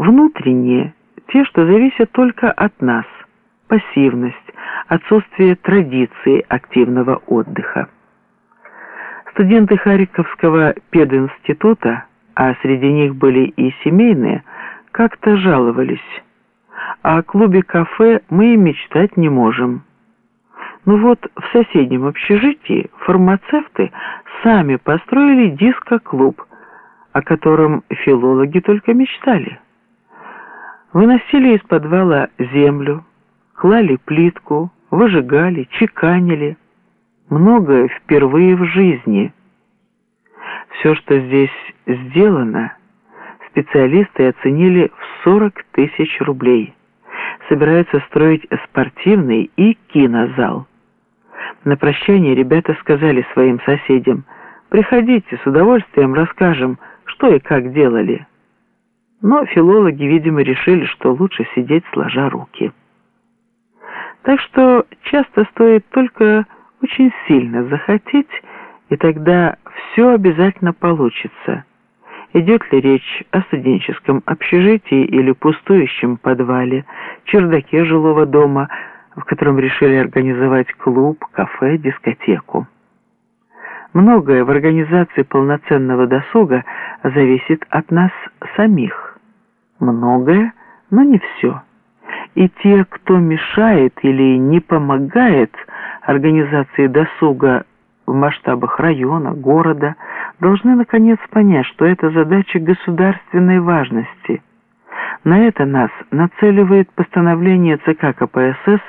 Внутренние – те, что зависят только от нас, пассивность, отсутствие традиции активного отдыха. Студенты Харьковского пединститута, а среди них были и семейные, как-то жаловались. О клубе-кафе мы и мечтать не можем. Ну вот в соседнем общежитии фармацевты сами построили диско-клуб, о котором филологи только мечтали. Выносили из подвала землю, клали плитку, выжигали, чеканили. Многое впервые в жизни. Все, что здесь сделано, специалисты оценили в 40 тысяч рублей. Собираются строить спортивный и кинозал. На прощание ребята сказали своим соседям, «Приходите, с удовольствием расскажем, что и как делали». Но филологи, видимо, решили, что лучше сидеть сложа руки. Так что часто стоит только очень сильно захотеть, и тогда все обязательно получится. Идет ли речь о студенческом общежитии или пустующем подвале, чердаке жилого дома, в котором решили организовать клуб, кафе, дискотеку. Многое в организации полноценного досуга зависит от нас самих. Многое, но не все и те, кто мешает или не помогает организации досуга в масштабах района, города, должны наконец понять, что это задача государственной важности. На это нас нацеливает постановление ЦК КПСС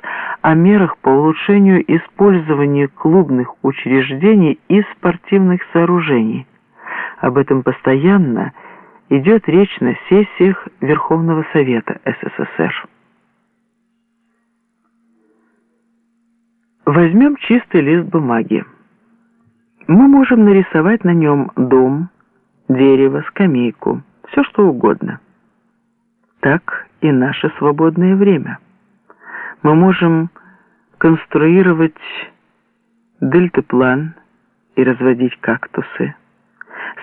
о мерах по улучшению использования клубных учреждений и спортивных сооружений. Об этом постоянно идет речь на сессиях Верховного Совета СССР. Возьмем чистый лист бумаги. Мы можем нарисовать на нем дом, дерево, скамейку, все что угодно. Так и наше свободное время. Мы можем конструировать дельтаплан и разводить кактусы,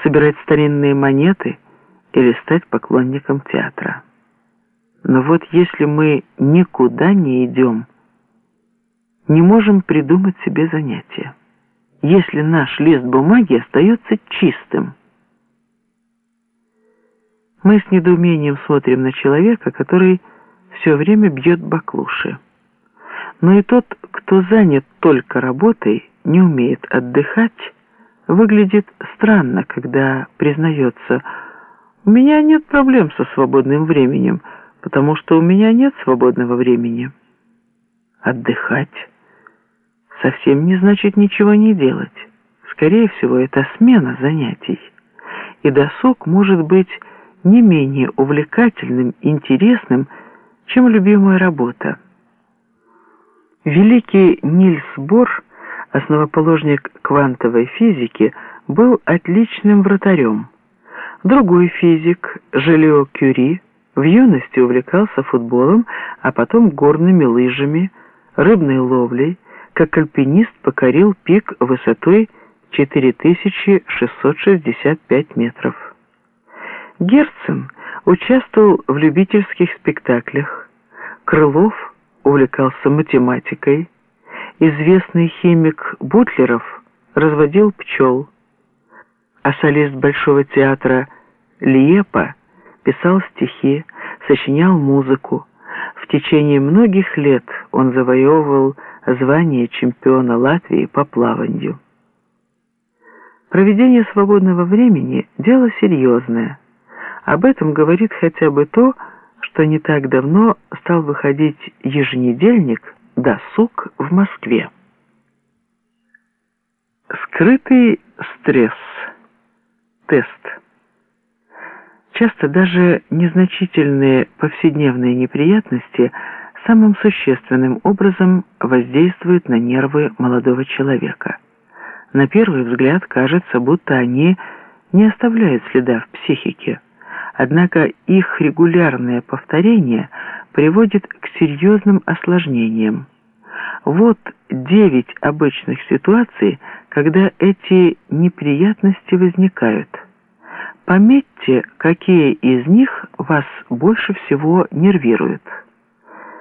собирать старинные монеты или стать поклонником театра. Но вот если мы никуда не идем, не можем придумать себе занятия, если наш лист бумаги остается чистым. Мы с недоумением смотрим на человека, который все время бьет баклуши. Но и тот, кто занят только работой, не умеет отдыхать, выглядит странно, когда признается «У меня нет проблем со свободным временем, потому что у меня нет свободного времени». Отдыхать совсем не значит ничего не делать. Скорее всего, это смена занятий. И досуг может быть не менее увлекательным, интересным, чем любимая работа. Великий Нильс Бор, основоположник квантовой физики, был отличным вратарем. Другой физик, Желио Кюри, в юности увлекался футболом, а потом горными лыжами, рыбной ловлей, как альпинист покорил пик высотой 4665 метров. Герцен участвовал в любительских спектаклях, Крылов увлекался математикой, известный химик Бутлеров разводил пчел, а солист Большого театра Лиепа писал стихи, сочинял музыку. В течение многих лет он завоевывал звание чемпиона Латвии по плаванию. Проведение свободного времени – дело серьезное. Об этом говорит хотя бы то, что не так давно стал выходить еженедельник «Досуг» в Москве. Скрытый стресс. Тест. Часто даже незначительные повседневные неприятности – самым существенным образом воздействуют на нервы молодого человека. На первый взгляд кажется, будто они не оставляют следа в психике, однако их регулярное повторение приводит к серьезным осложнениям. Вот девять обычных ситуаций, когда эти неприятности возникают. Пометьте, какие из них вас больше всего нервируют.